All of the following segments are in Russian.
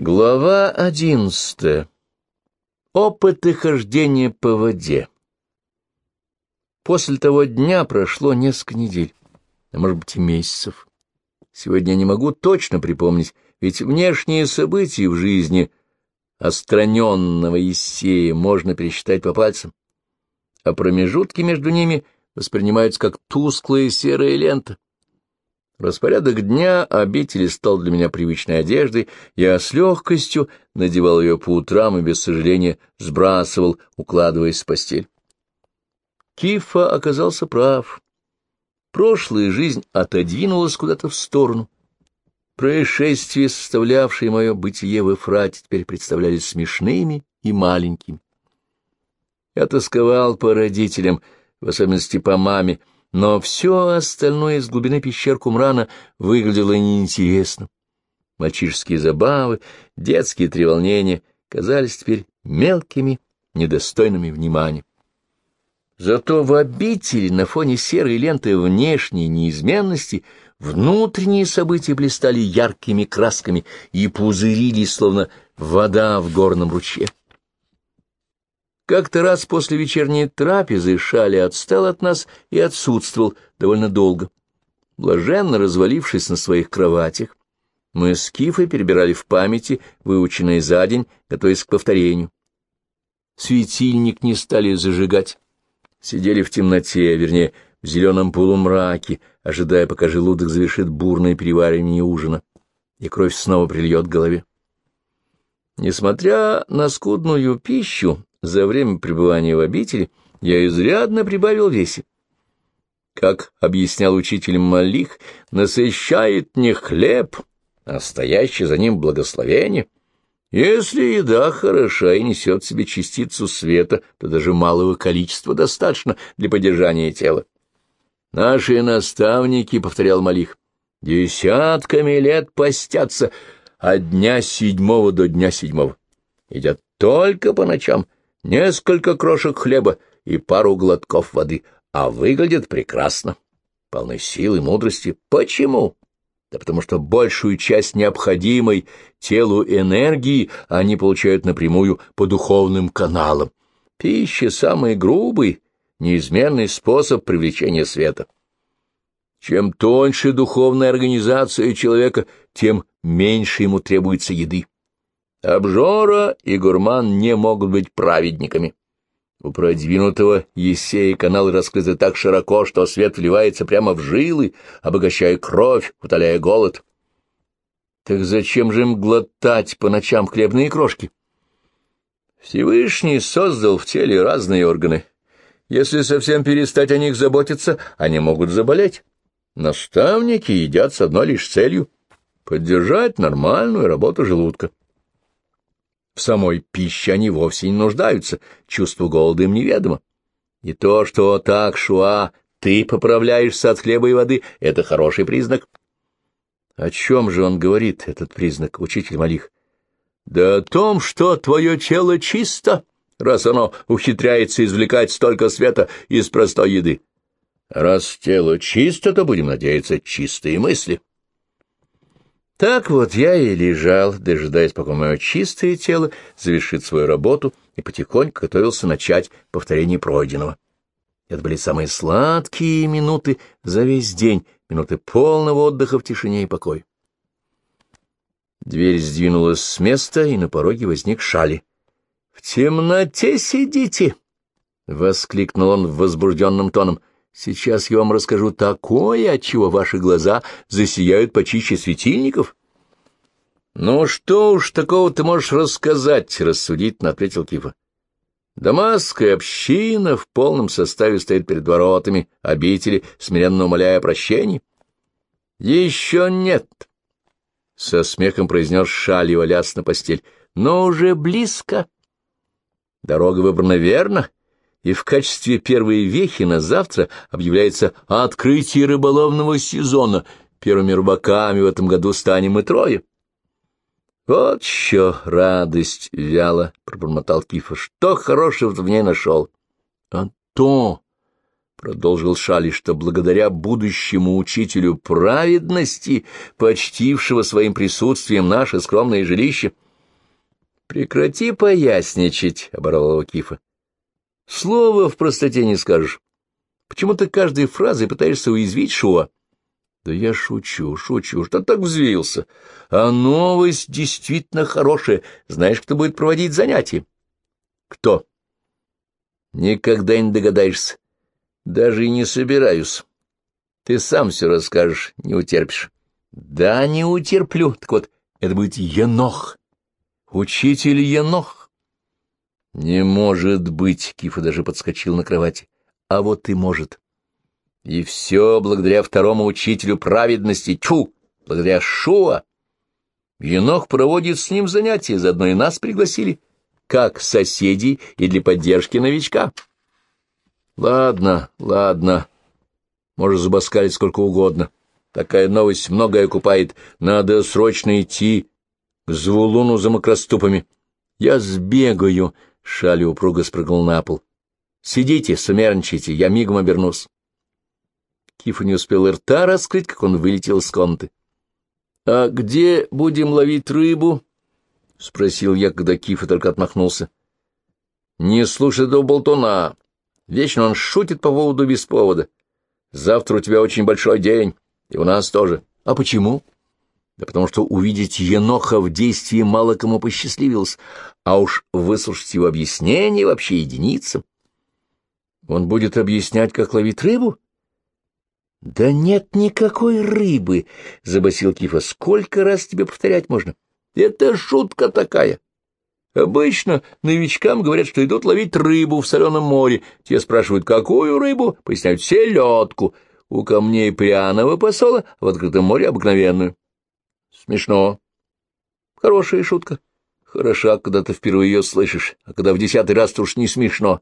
Глава одиннадцатая. Опыты хождения по воде. После того дня прошло несколько недель, а может быть и месяцев. Сегодня я не могу точно припомнить, ведь внешние события в жизни остраненного Исея можно пересчитать по пальцам, а промежутки между ними воспринимаются как тусклая серая лента. Распорядок дня обители стал для меня привычной одеждой, я с легкостью надевал ее по утрам и без сожаления сбрасывал, укладываясь в постель. Кифа оказался прав. Прошлая жизнь отодвинулась куда-то в сторону. Происшествия, составлявшие мое бытие в Эфрате, теперь представлялись смешными и маленькими. Я тосковал по родителям, в особенности по маме, но все остальное из глубины пещер Кумрана выглядело неинтересно. Мальчишеские забавы, детские треволнения казались теперь мелкими, недостойными внимания. Зато в обители на фоне серой ленты внешней неизменности внутренние события блистали яркими красками и пузырились, словно вода в горном ручье. Как-то раз после вечерней трапезы Шали отстал от нас и отсутствовал довольно долго. Блаженно развалившись на своих кроватях, мы с Кифой перебирали в памяти, выученные за день, готовясь к повторению. Светильник не стали зажигать. Сидели в темноте, вернее, в зеленом полумраке, ожидая, пока желудок завершит бурное переваривание ужина, и кровь снова прильет к голове. Несмотря на скудную пищу, за время пребывания в обители я изрядно прибавил весе. Как объяснял учитель Малих, насыщает не хлеб, а стоящий за ним благословение. Если еда хороша и несет в себе частицу света, то даже малого количества достаточно для поддержания тела. Наши наставники, — повторял Малих, — десятками лет постятся от дня седьмого до дня седьмого. Едят только по ночам — несколько крошек хлеба и пару глотков воды, а выглядят прекрасно, полны силы и мудрости. Почему? Да потому что большую часть необходимой телу энергии они получают напрямую по духовным каналам. Пища — самый грубый, неизменный способ привлечения света. Чем тоньше духовная организация человека, тем меньше ему требуется еды. Обжора и гурман не могут быть праведниками. У продвинутого Есея каналы раскрыты так широко, что свет вливается прямо в жилы, обогащая кровь, утоляя голод. Так зачем же им глотать по ночам хлебные крошки? Всевышний создал в теле разные органы. Если совсем перестать о них заботиться, они могут заболеть. Наставники едят с одной лишь целью — поддержать нормальную работу желудка. В самой пище они вовсе не нуждаются, чувство голода им неведомо. И то, что так, Шуа, ты поправляешься от хлеба и воды, — это хороший признак. О чем же он говорит, этот признак, учитель Малих? Да о том, что твое тело чисто, раз оно ухитряется извлекать столько света из простой еды. Раз тело чисто, то, будем надеяться, чистые мысли. Так вот я и лежал, дожидаясь, пока мое чистое тело завершит свою работу, и потихоньку готовился начать повторение пройденного. Это были самые сладкие минуты за весь день, минуты полного отдыха в тишине и покое. Дверь сдвинулась с места, и на пороге возник Шали. — В темноте сидите! — воскликнул он возбужденным тоном. Сейчас я вам расскажу такое, от чего ваши глаза засияют почище светильников. — Ну что уж такого ты можешь рассказать, — рассудительно ответил Кифа. Дамасская община в полном составе стоит перед воротами обители, смиренно умоляя прощения. — Еще нет, — со смехом произнес Шали, валясь на постель, — но уже близко. Дорога выбрана верно, и в качестве первой вехи на завтра объявляется открытие рыболовного сезона. Первыми рыбаками в этом году станем мы трое. — Вот еще радость вяло, — пробормотал Кифа. — Что хорошего в ней нашел? — А то, — продолжил Шали, — что благодаря будущему учителю праведности, почтившего своим присутствием наше скромное жилище, Прекрати поясничать, — оборвал его Кифа. Слово в простоте не скажешь. Почему ты каждой фразой пытаешься уязвить Шуа? Да я шучу, шучу, что так взвился. А новость действительно хорошая. Знаешь, кто будет проводить занятия? Кто? Никогда не догадаешься. Даже и не собираюсь. Ты сам все расскажешь, не утерпишь. Да, не утерплю. Так вот, это будет Енох. Учитель Енох. Не может быть, Кифа даже подскочил на кровати. А вот и может. И все благодаря второму учителю праведности, Чу, благодаря Шуа. Енох проводит с ним занятия, заодно и нас пригласили, как соседей и для поддержки новичка. Ладно, ладно, можешь зубоскалить сколько угодно. Такая новость многое купает. Надо срочно идти к Звулуну за макроступами. Я сбегаю, — Шали упруго спрыгнул на пол. Сидите, сумерничайте, я мигом обернусь. Кифа не успел и рта раскрыть, как он вылетел из комнаты. — А где будем ловить рыбу? — спросил я, когда Кифа только отмахнулся. — Не слушай этого болтуна. Вечно он шутит по поводу без повода. Завтра у тебя очень большой день, и у нас тоже. А почему? Да потому что увидеть Еноха в действии мало кому посчастливилось, а уж выслушать его объяснение вообще единицам. Он будет объяснять, как ловить рыбу? — Да нет никакой рыбы, — забасил Кифа. — Сколько раз тебе повторять можно? Это шутка такая. Обычно новичкам говорят, что идут ловить рыбу в соленом море. Те спрашивают, какую рыбу? Поясняют, селедку. У камней пряного посола, а в открытом море обыкновенную. Смешно. Хорошая шутка. Хороша, когда ты впервые ее слышишь, а когда в десятый раз, то уж не смешно.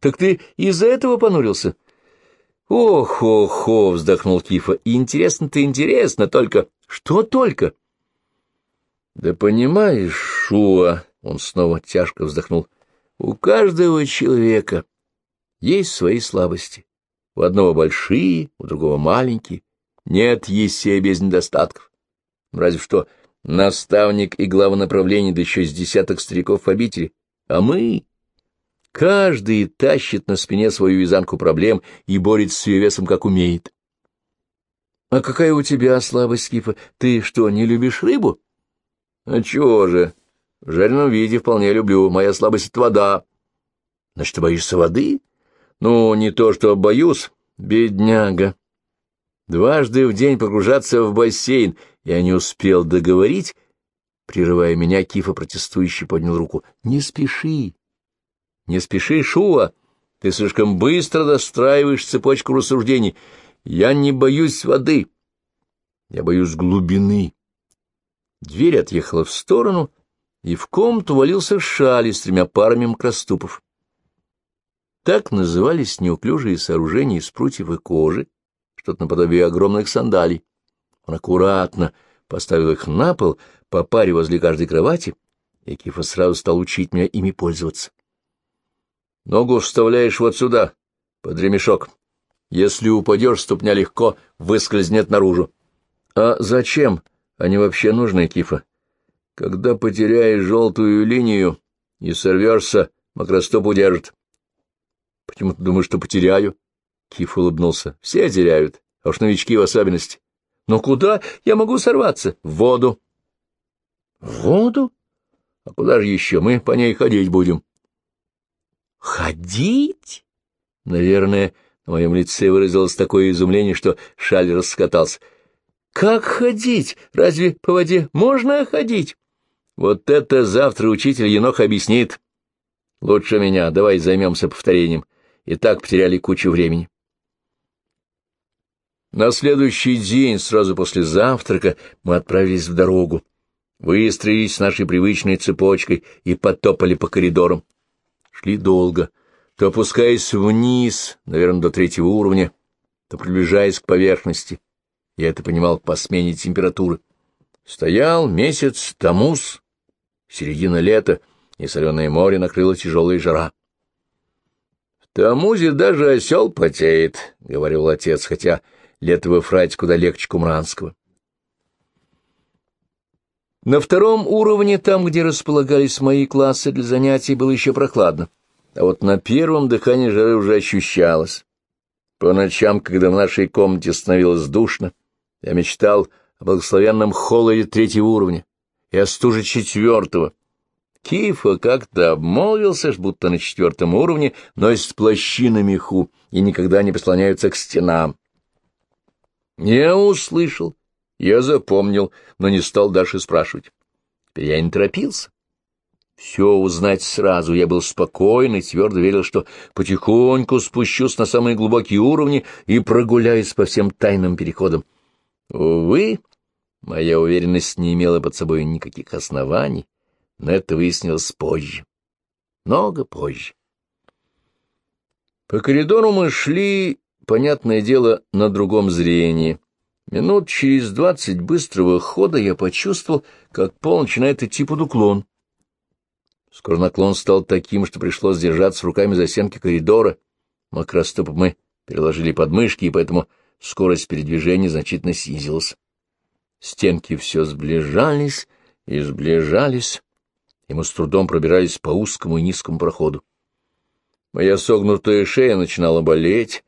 Так ты из-за этого понурился? — «Ох-ох-ох!» — вздохнул Кифа. «Интересно-то интересно, только...» «Что только?» «Да понимаешь, Шуа...» — он снова тяжко вздохнул. «У каждого человека есть свои слабости. У одного большие, у другого маленькие. Нет Есея без недостатков. Разве что наставник и глава направления, да еще с десяток стариков в обители. А мы... Каждый тащит на спине свою вязанку проблем и борется с ее весом, как умеет. — А какая у тебя слабость, Кифа? Ты что, не любишь рыбу? — А чего же? В жареном виде вполне люблю. Моя слабость — это вода. — Значит, ты боишься воды? — Ну, не то что боюсь. Бедняга. Дважды в день погружаться в бассейн. Я не успел договорить. Прерывая меня, Кифа протестующий поднял руку. — Не спеши. Не спеши, Шуа, ты слишком быстро достраиваешь цепочку рассуждений. Я не боюсь воды, я боюсь глубины. Дверь отъехала в сторону, и в комнату валился шали с тремя парами макроступов. Так назывались неуклюжие сооружения из прутьев и кожи, что-то наподобие огромных сандалий. Он аккуратно поставил их на пол, по паре возле каждой кровати, и Кифа сразу стал учить меня ими пользоваться. Ногу вставляешь вот сюда, под ремешок. Если упадешь, ступня легко выскользнет наружу. А зачем они вообще нужны, Кифа? Когда потеряешь желтую линию и сорвешься, макростоп удержит. Почему ты думаешь, что потеряю? Киф улыбнулся. Все теряют, а уж новички в особенности. Но куда я могу сорваться? В воду. В воду? А куда же еще? Мы по ней ходить будем. «Ходить?» Наверное, на моем лице выразилось такое изумление, что шаль раскатался. «Как ходить? Разве по воде можно ходить?» «Вот это завтра учитель Енох объяснит. Лучше меня. Давай займемся повторением. И так потеряли кучу времени». На следующий день, сразу после завтрака, мы отправились в дорогу, выстроились с нашей привычной цепочкой и потопали по коридорам шли долго, то опускаясь вниз, наверное, до третьего уровня, то приближаясь к поверхности. Я это понимал по смене температуры. Стоял месяц Тамус, середина лета, и соленое море накрыло тяжелая жара. — В Тамузе даже осел потеет, — говорил отец, хотя лето в Эфрате куда легче Кумранского. На втором уровне, там, где располагались мои классы для занятий, было еще прохладно, а вот на первом дыхание жары уже ощущалось. По ночам, когда в нашей комнате становилось душно, я мечтал о благословенном холоде третьего уровня и о стуже четвертого. Кифа как-то обмолвился, будто на четвертом уровне носит плащи на меху и никогда не прислоняются к стенам. Я услышал я запомнил, но не стал дальше спрашивать. Теперь я не торопился. Все узнать сразу. Я был спокоен и твердо верил, что потихоньку спущусь на самые глубокие уровни и прогуляюсь по всем тайным переходам. Увы, моя уверенность не имела под собой никаких оснований, но это выяснилось позже. Много позже. По коридору мы шли, понятное дело, на другом зрении. Минут через двадцать быстрого хода я почувствовал, как пол начинает идти под уклон. Скоро наклон стал таким, что пришлось держаться руками за стенки коридора. Макростопы мы переложили подмышки, и поэтому скорость передвижения значительно снизилась. Стенки все сближались и сближались, и мы с трудом пробирались по узкому и низкому проходу. Моя согнутая шея начинала болеть,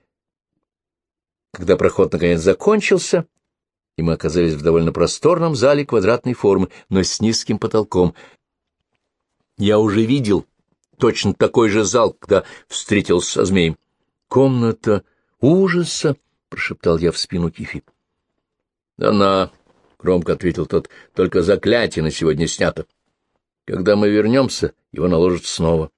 когда проход наконец закончился, и мы оказались в довольно просторном зале квадратной формы, но с низким потолком. Я уже видел точно такой же зал, когда встретился со змеем. «Комната ужаса!» — прошептал я в спину Кифи. «Она...» — громко ответил тот. — Только заклятие на сегодня снято. Когда мы вернемся, его наложат снова.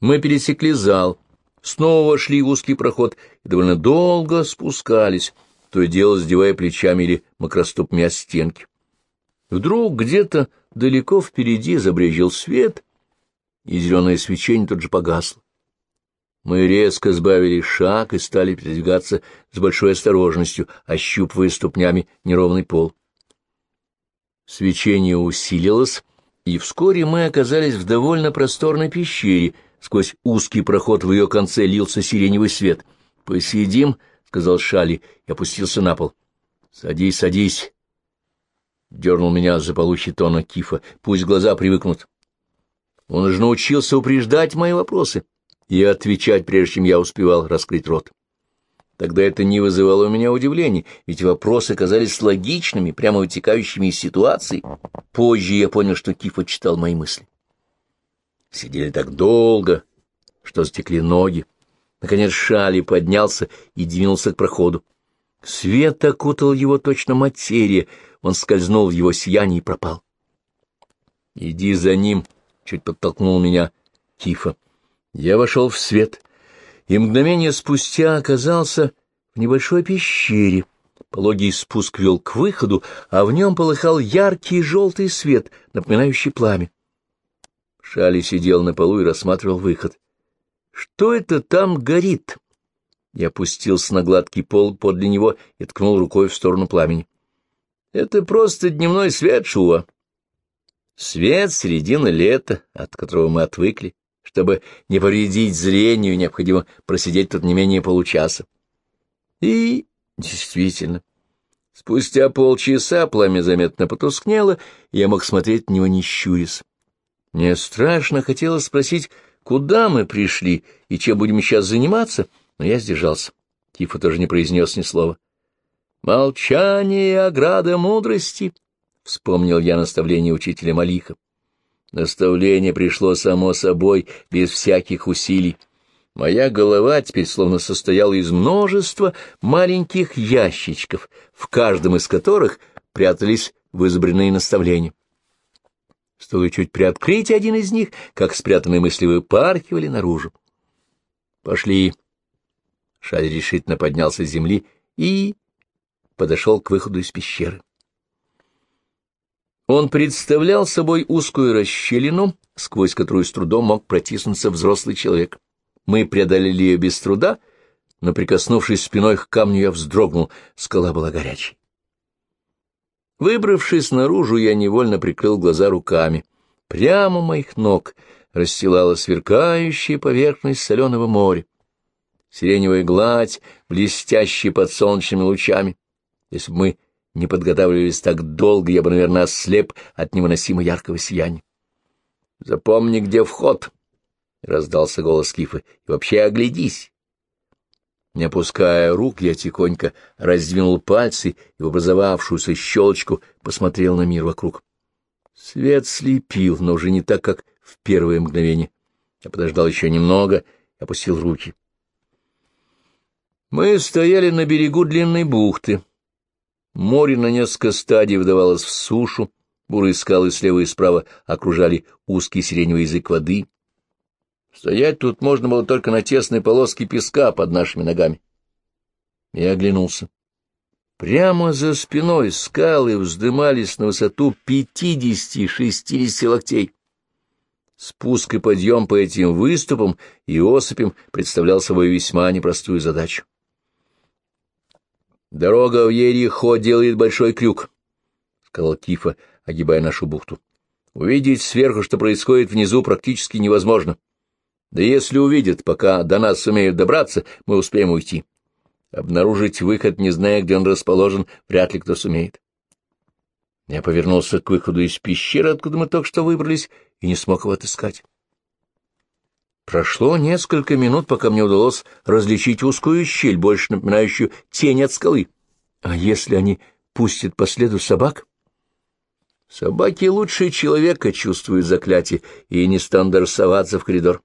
Мы пересекли зал, снова вошли в узкий проход и довольно долго спускались, то и дело сдевая плечами или макроступами о стенки. Вдруг где-то далеко впереди забрежил свет, и зеленое свечение тут же погасло. Мы резко сбавили шаг и стали передвигаться с большой осторожностью, ощупывая ступнями неровный пол. Свечение усилилось, и вскоре мы оказались в довольно просторной пещере — Сквозь узкий проход в ее конце лился сиреневый свет. «Посидим», — сказал Шали и опустился на пол. «Садись, садись», — дернул меня за полущий тона Кифа. «Пусть глаза привыкнут». Он уже научился упреждать мои вопросы и отвечать, прежде чем я успевал раскрыть рот. Тогда это не вызывало у меня удивления, ведь вопросы казались логичными, прямо вытекающими из ситуации. Позже я понял, что Кифа читал мои мысли. Сидели так долго, что стекли ноги. Наконец Шали поднялся и двинулся к проходу. Свет окутал его точно материя, он скользнул в его сияние и пропал. «Иди за ним», — чуть подтолкнул меня Кифа. Я вошел в свет, и мгновение спустя оказался в небольшой пещере. Пологий спуск вел к выходу, а в нем полыхал яркий желтый свет, напоминающий пламя. Шали сидел на полу и рассматривал выход. «Что это там горит?» Я опустился на гладкий пол подле него и ткнул рукой в сторону пламени. «Это просто дневной свет, Шуа. Свет середины лета, от которого мы отвыкли. Чтобы не повредить зрению, необходимо просидеть тут не менее получаса». И действительно, спустя полчаса пламя заметно потускнело, и я мог смотреть на него не щурясь. Мне страшно хотелось спросить, куда мы пришли и чем будем сейчас заниматься, но я сдержался. Тифа тоже не произнес ни слова. «Молчание — ограда мудрости», — вспомнил я наставление учителя Малиха. Наставление пришло само собой, без всяких усилий. Моя голова теперь словно состояла из множества маленьких ящичков, в каждом из которых прятались вызубренные наставления. Стоило чуть приоткрыть один из них, как спрятанные мысли выпархивали наружу. «Пошли!» Шаль решительно поднялся с земли и подошел к выходу из пещеры. Он представлял собой узкую расщелину, сквозь которую с трудом мог протиснуться взрослый человек. Мы преодолели ее без труда, но, прикоснувшись спиной к камню, я вздрогнул, скала была горячей. Выбравшись наружу, я невольно прикрыл глаза руками. Прямо моих ног расстилала сверкающая поверхность соленого моря. Сиреневая гладь, блестящая под солнечными лучами. Если бы мы не подготавливались так долго, я бы, наверное, ослеп от невыносимо яркого сияния. — Запомни, где вход, — раздался голос Кифа, — и вообще оглядись. Не опуская рук, я тихонько раздвинул пальцы и в образовавшуюся щелочку посмотрел на мир вокруг. Свет слепил, но уже не так, как в первое мгновение. Я подождал еще немного и опустил руки. Мы стояли на берегу длинной бухты. Море на несколько стадий вдавалось в сушу, бурые скалы слева и справа окружали узкий сиреневый язык воды. Стоять тут можно было только на тесной полоске песка под нашими ногами. Я оглянулся. Прямо за спиной скалы вздымались на высоту пятидесяти-шестидесяти локтей. Спуск и подъем по этим выступам и осыпям представлял собой весьма непростую задачу. «Дорога в Ерихо делает большой крюк», — сказал Кифа, огибая нашу бухту. «Увидеть сверху, что происходит внизу, практически невозможно. Да если увидят, пока до нас сумеют добраться, мы успеем уйти. Обнаружить выход, не зная, где он расположен, вряд ли кто сумеет. Я повернулся к выходу из пещеры, откуда мы только что выбрались, и не смог его отыскать. Прошло несколько минут, пока мне удалось различить узкую щель, больше напоминающую тень от скалы. А если они пустят по следу собак? Собаки лучше человека чувствуют заклятие и не станут в коридор.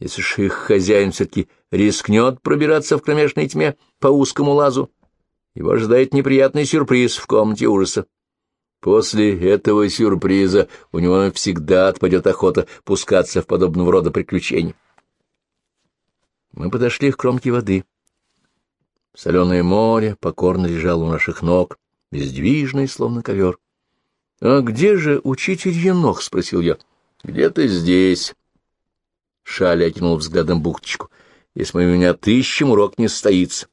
Если же их хозяин все-таки рискнет пробираться в кромешной тьме по узкому лазу, его ожидает неприятный сюрприз в комнате ужаса. После этого сюрприза у него всегда отпадет охота пускаться в подобного рода приключения. Мы подошли к кромке воды. Соленое море покорно лежало у наших ног, бездвижный, словно ковер. — А где же учитель Енох? — спросил я. — Где-то здесь. Шаля окинул взглядом бухточку. — Если мы его не отыщем, урок не состоится.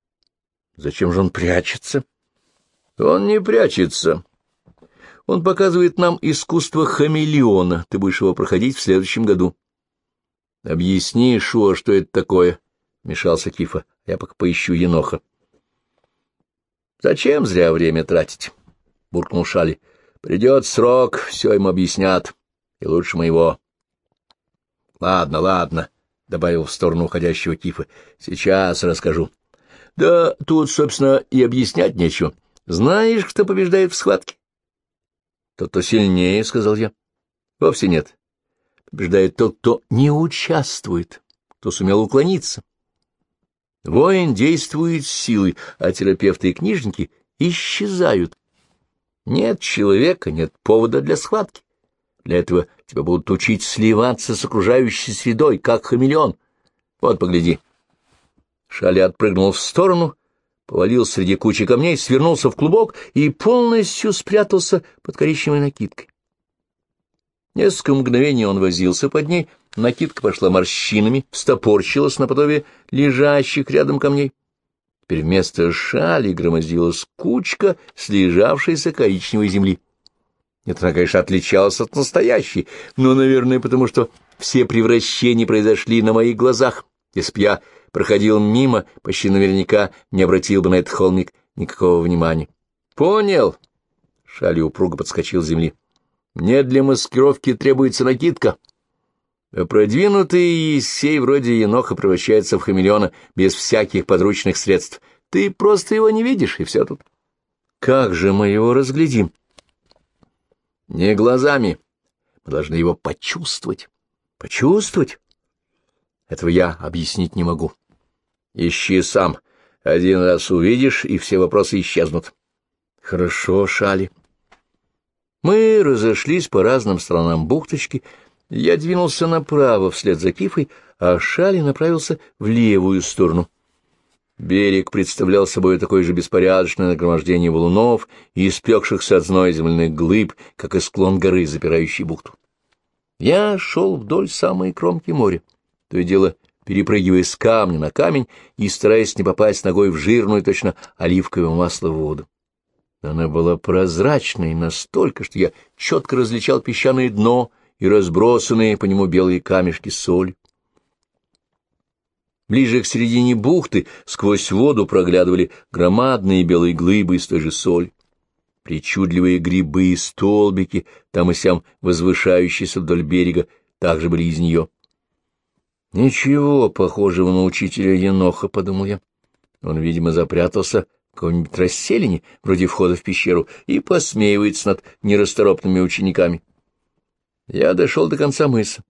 — Зачем же он прячется? — Он не прячется. Он показывает нам искусство хамелеона. Ты будешь его проходить в следующем году. — Объясни, Шуа, что это такое, — мешался Кифа. Я пока поищу еноха. — Зачем зря время тратить? — буркнул Шали. — Придет срок, все ему объяснят, и лучше моего. — Ладно, ладно, — добавил в сторону уходящего Кифа, — сейчас расскажу. — Да тут, собственно, и объяснять нечего. Знаешь, кто побеждает в схватке? — Тот, кто сильнее, — сказал я. — Вовсе нет. Побеждает тот, кто не участвует, кто сумел уклониться. Воин действует силой, а терапевты и книжники исчезают. Нет человека, нет повода для схватки. Для этого тебя будут учить сливаться с окружающей средой, как хамелеон. Вот, погляди. Шали отпрыгнул в сторону, повалил среди кучи камней, свернулся в клубок и полностью спрятался под коричневой накидкой. Несколько мгновений он возился под ней, накидка пошла морщинами, встопорчилась наподобие лежащих рядом камней. Теперь вместо шали громоздилась кучка слежавшейся коричневой земли. Нет, она, конечно, отличалась от настоящей, но, наверное, потому что все превращения произошли на моих глазах. Если б я проходил мимо, почти наверняка не обратил бы на этот холмик никакого внимания. — Понял. Шали упруго подскочил с земли. — Мне для маскировки требуется накидка. А продвинутый Есей вроде еноха превращается в хамелеона без всяких подручных средств. Ты просто его не видишь, и все тут. — Как же мы его разглядим? — не глазами. Мы должны его почувствовать. Почувствовать? Этого я объяснить не могу. Ищи сам. Один раз увидишь, и все вопросы исчезнут. Хорошо, Шали. Мы разошлись по разным сторонам бухточки. Я двинулся направо вслед за Кифой, а Шали направился в левую сторону. Берег представлял собой такое же беспорядочное нагромождение валунов и испекшихся от зноя земляных глыб, как и склон горы, запирающий бухту. Я шел вдоль самой кромки моря, то и дело перепрыгивая с камня на камень и стараясь не попасть ногой в жирную, точно оливковое масло воду. Она была прозрачной настолько, что я четко различал песчаное дно и разбросанные по нему белые камешки соли. Ближе к середине бухты сквозь воду проглядывали громадные белые глыбы из той же соли. Причудливые грибы и столбики, там и сям возвышающиеся вдоль берега, также были из нее. «Ничего похожего на учителя Еноха», — подумал я. Он, видимо, запрятался в каком-нибудь расселине, вроде входа в пещеру, и посмеивается над нерасторопными учениками. Я дошел до конца мыса.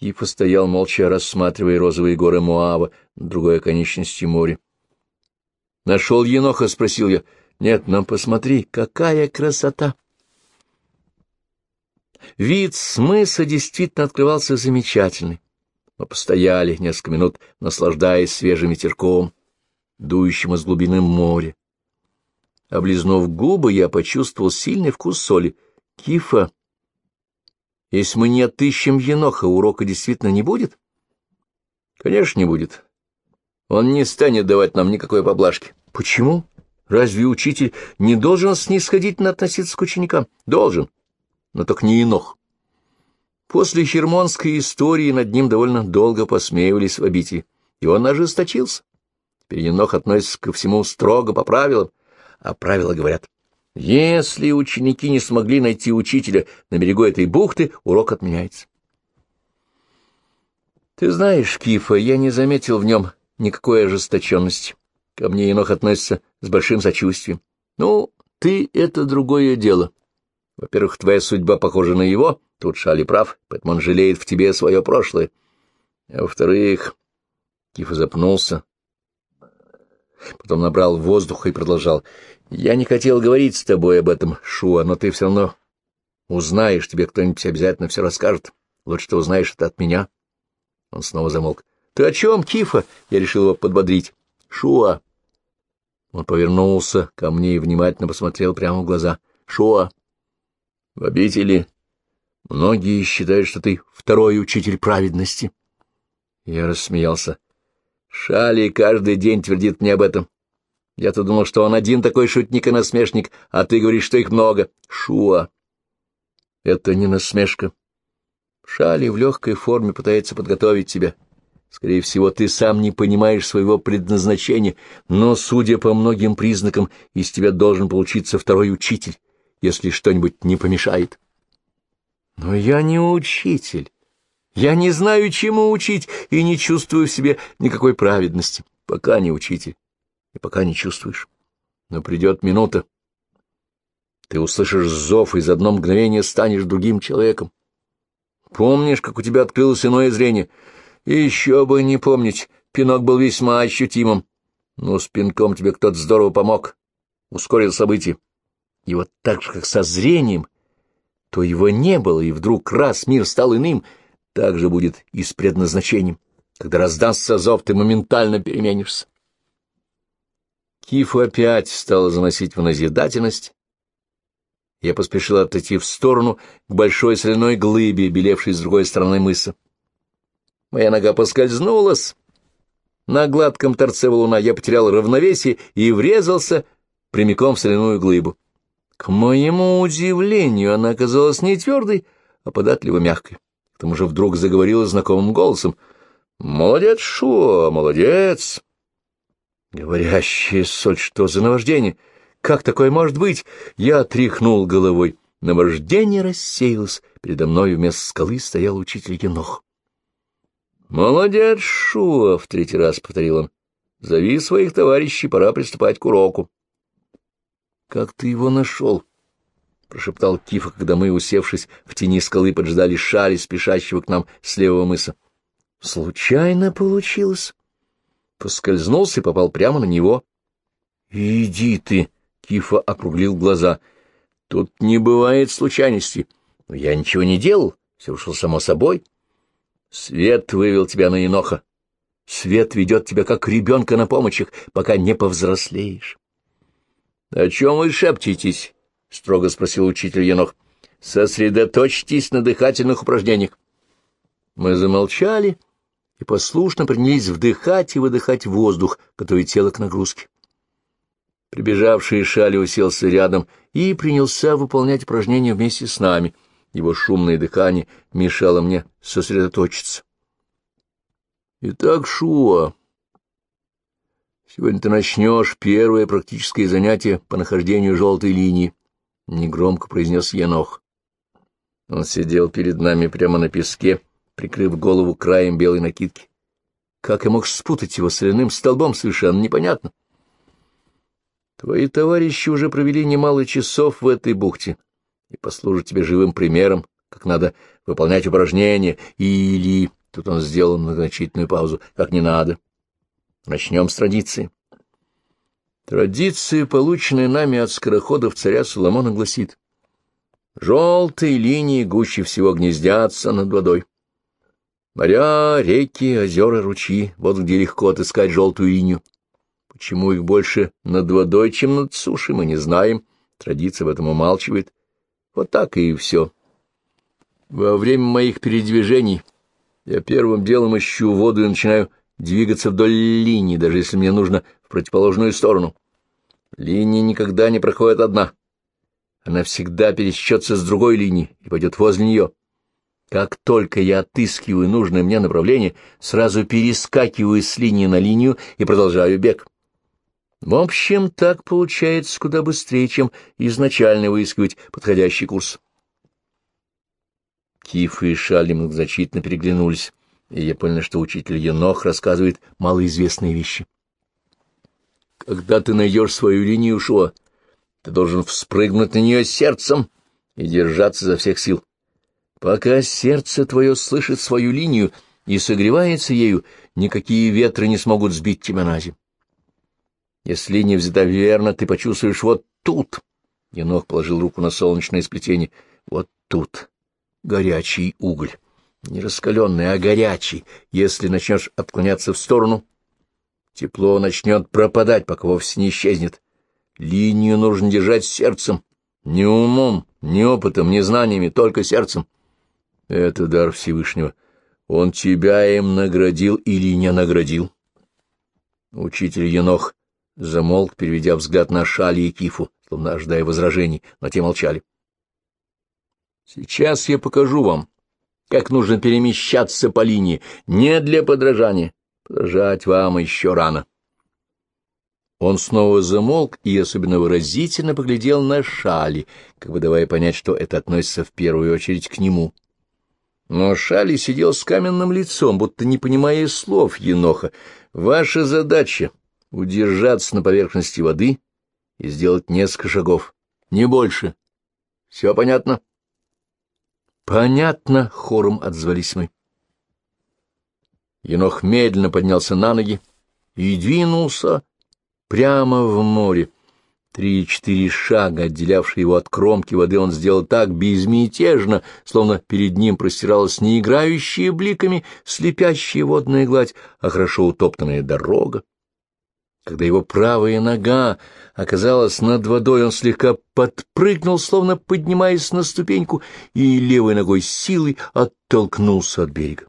Тифа стоял молча, рассматривая розовые горы Муава на другой оконечности моря. «Нашел еноха?» — спросил я. «Нет, нам посмотри, какая красота!» Вид с мыса действительно открывался замечательный. Мы постояли несколько минут, наслаждаясь свежим ветерком, дующим из глубины моря. Облизнув губы, я почувствовал сильный вкус соли. Кифа если мы не отыщем Еноха, урока действительно не будет? Конечно, не будет. Он не станет давать нам никакой поблажки. Почему? Разве учитель не должен снисходительно относиться к ученикам? Должен, но только не Енох. После хермонской истории над ним довольно долго посмеивались в обители, и он ожесточился. Теперь Енох относится ко всему строго по правилам, а правила говорят — если ученики не смогли найти учителя на берегу этой бухты, урок отменяется. Ты знаешь, Кифа, я не заметил в нем никакой ожесточенности. Ко мне Енох относится с большим сочувствием. Ну, ты — это другое дело. Во-первых, твоя судьба похожа на его, тут Шали прав, поэтому он жалеет в тебе свое прошлое. А во-вторых, Кифа запнулся, потом набрал воздуха и продолжал. Я не хотел говорить с тобой об этом, Шуа, но ты все равно узнаешь, тебе кто-нибудь обязательно все расскажет. Лучше ты узнаешь это от меня. Он снова замолк. — Ты о чем, Кифа? Я решил его подбодрить. — Шуа. Он повернулся ко мне и внимательно посмотрел прямо в глаза. — Шуа. В обители многие считают, что ты второй учитель праведности. Я рассмеялся. Шали каждый день твердит мне об этом. Я-то думал, что он один такой шутник и насмешник, а ты говоришь, что их много. Шуа. Это не насмешка. Шали в легкой форме пытается подготовить тебя. Скорее всего, ты сам не понимаешь своего предназначения, но, судя по многим признакам, из тебя должен получиться второй учитель, если что-нибудь не помешает. Но я не учитель. Я не знаю, чему учить, и не чувствую в себе никакой праведности. Пока не учитель и пока не чувствуешь. Но придет минута. Ты услышишь зов, и за одно мгновение станешь другим человеком. Помнишь, как у тебя открылось иное зрение? Еще бы не помнить, пинок был весьма ощутимым. Но с пинком тебе кто-то здорово помог, ускорил события. И вот так же, как со зрением, то его не было, и вдруг раз мир стал иным, так же будет и с предназначением. Когда раздастся зов, ты моментально переменишься. Кифу опять стала заносить в назидательность. Я поспешил отойти в сторону к большой соляной глыбе, белевшей с другой стороны мыса. Моя нога поскользнулась. На гладком торце валуна я потерял равновесие и врезался прямиком в соляную глыбу. К моему удивлению, она оказалась не твердой, а податливо мягкой. К тому же вдруг заговорила знакомым голосом. «Молодец, Шо, молодец!» Говорящая соль, что за наваждение? Как такое может быть? Я тряхнул головой. Наваждение рассеялось. Передо мной вместо скалы стоял учитель Енох. «Молодец, Шуа!» — в третий раз повторил он. «Зови своих товарищей, пора приступать к уроку». «Как ты его нашел?» — прошептал Кифа, когда мы, усевшись в тени скалы, поджидали шали, спешащего к нам с левого мыса. «Случайно получилось?» Поскользнулся и попал прямо на него. — Иди ты! — Кифа округлил глаза. — Тут не бывает случайности. Но я ничего не делал, все ушло само собой. Свет вывел тебя на еноха. Свет ведет тебя, как ребенка на помощях, пока не повзрослеешь. — О чем вы шепчетесь? — строго спросил учитель енох. — Сосредоточьтесь на дыхательных упражнениях. Мы замолчали. — и послушно принялись вдыхать и выдыхать воздух, готовя тело к нагрузке. Прибежавший Шали уселся рядом и принялся выполнять упражнения вместе с нами. Его шумное дыхание мешало мне сосредоточиться. Итак, Шуа, сегодня ты начнешь первое практическое занятие по нахождению желтой линии, — негромко произнес Енох. Он сидел перед нами прямо на песке, прикрыв голову краем белой накидки. Как я мог спутать его с соляным столбом, совершенно непонятно. Твои товарищи уже провели немало часов в этой бухте и послужат тебе живым примером, как надо выполнять упражнения, или... Тут он сделал многозначительную паузу. Как не надо. Начнем с традиции. Традиция, полученная нами от скороходов царя Соломона, гласит. Желтые линии гуще всего гнездятся над водой. Моря, реки, озера, ручьи — вот где легко отыскать желтую линию. Почему их больше над водой, чем над сушей, мы не знаем. Традиция в этом умалчивает. Вот так и все. Во время моих передвижений я первым делом ищу воду и начинаю двигаться вдоль линии, даже если мне нужно в противоположную сторону. Линия никогда не проходит одна. Она всегда пересечется с другой линии и пойдет возле нее. Как только я отыскиваю нужное мне направление, сразу перескакиваю с линии на линию и продолжаю бег. В общем, так получается куда быстрее, чем изначально выискивать подходящий курс. Киф и Шали многозначительно переглянулись, и я понял, что учитель Енох рассказывает малоизвестные вещи. Когда ты найдешь свою линию Шуа, ты должен вспрыгнуть на нее сердцем и держаться за всех сил. Пока сердце твое слышит свою линию и согревается ею, никакие ветры не смогут сбить тебя на землю. Если линия взята верно, ты почувствуешь вот тут. Енох положил руку на солнечное сплетение. Вот тут горячий уголь. Не раскаленный, а горячий. Если начнешь отклоняться в сторону, тепло начнет пропадать, пока вовсе не исчезнет. Линию нужно держать сердцем. Не умом, не опытом, не знаниями, только сердцем. Это дар Всевышнего. Он тебя им наградил или не наградил? Учитель Енох замолк, переведя взгляд на Шали и Кифу, словно ожидая возражений, но те молчали. Сейчас я покажу вам, как нужно перемещаться по линии, не для подражания. Подражать вам еще рано. Он снова замолк и особенно выразительно поглядел на Шали, как бы давая понять, что это относится в первую очередь к нему. Но Шали сидел с каменным лицом, будто не понимая слов Еноха. Ваша задача — удержаться на поверхности воды и сделать несколько шагов, не больше. Все понятно? — Понятно, хором отзвались мы. Енох медленно поднялся на ноги и двинулся прямо в море. Три-четыре шага, отделявшие его от кромки воды, он сделал так безмятежно, словно перед ним простиралась не играющая бликами слепящая водная гладь, а хорошо утоптанная дорога. Когда его правая нога оказалась над водой, он слегка подпрыгнул, словно поднимаясь на ступеньку, и левой ногой силой оттолкнулся от берега.